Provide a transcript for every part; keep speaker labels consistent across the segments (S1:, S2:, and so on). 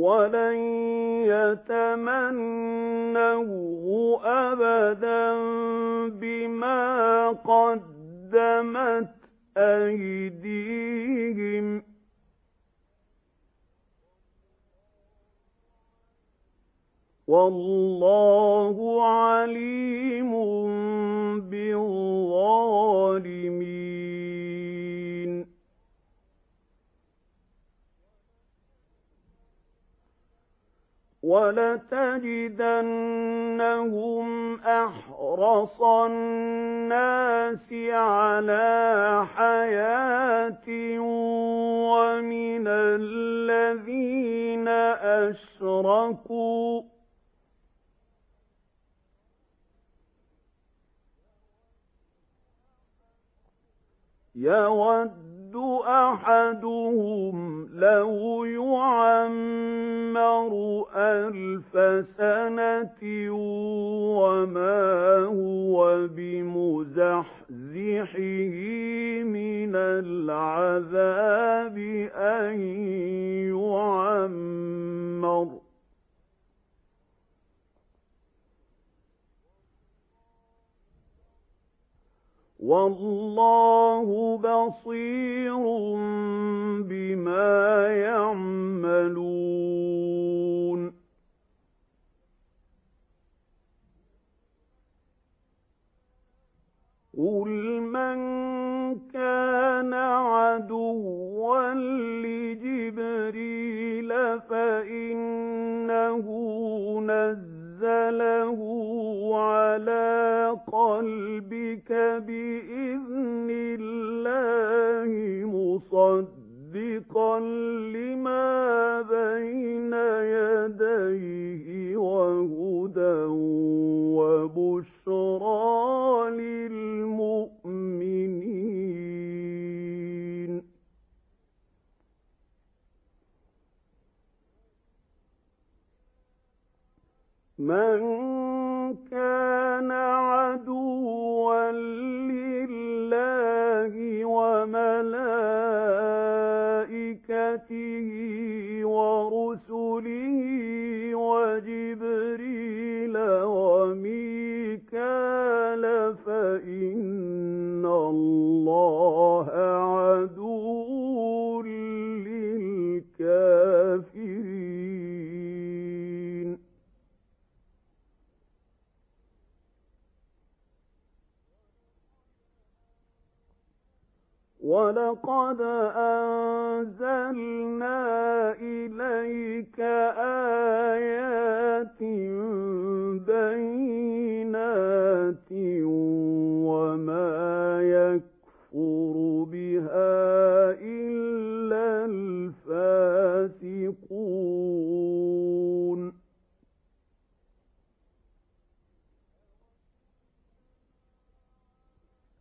S1: وَلَن يَتَمَنَّوْهُ أَبَدًا بِمَا قَدَّمَتْ أَيْدِيهِمْ ۗ وَاللَّهُ عَلِيمٌ بِالظَّالِمِينَ وَلَتَجِدَنَّهُمْ أَحْرَصَ النَّاسِ عَلَىٰ حَيَاةٍ وَمِنَ الَّذِينَ أَشْرَكُوا ۚ. يَوَدُّ أَحَدُهُمْ لَوْ أَلْفَ سَنَةٍ وَمَا هُوَ بِمُزَحْزِحِهِ مِنَ الْعَذَابِ أَن يُعَمَّرَ ۗ. وَاللَّهُ بَصِيرٌ بِمَا يَعْمَلُونَ. قَلْبِكَ بِإِذْنِ اللَّهِ مُصَدِّقًا لِّمَا بَيْنَ يَدَيْهِ وَهُدًى وَبُشْرَىٰ لِلْمُؤْمِنِينَ. مَن كَانَ وَلَقَدْ أَنزَلْنَا إِلَيْكَ آيَاتٍ بَيِّنَاتٍ ۖ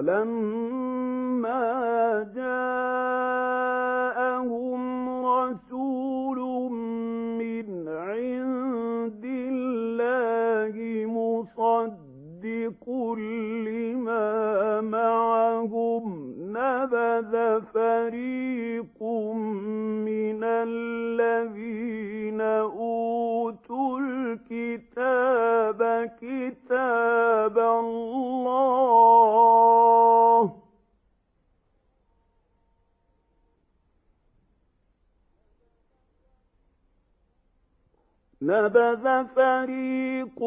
S1: وَلَمَّا جَاءَهُمْ رَسُولٌ مِّنْ عِندِ اللَّهِ مُصَدِّقٌ لِّمَا مَعَهُمْ نَبَذَ فَرِيقٌ نبذ فريق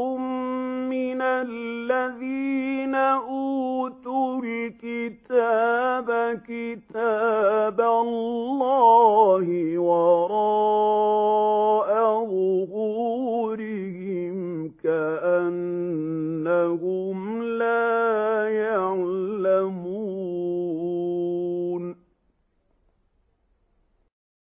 S1: من الذين أوتوا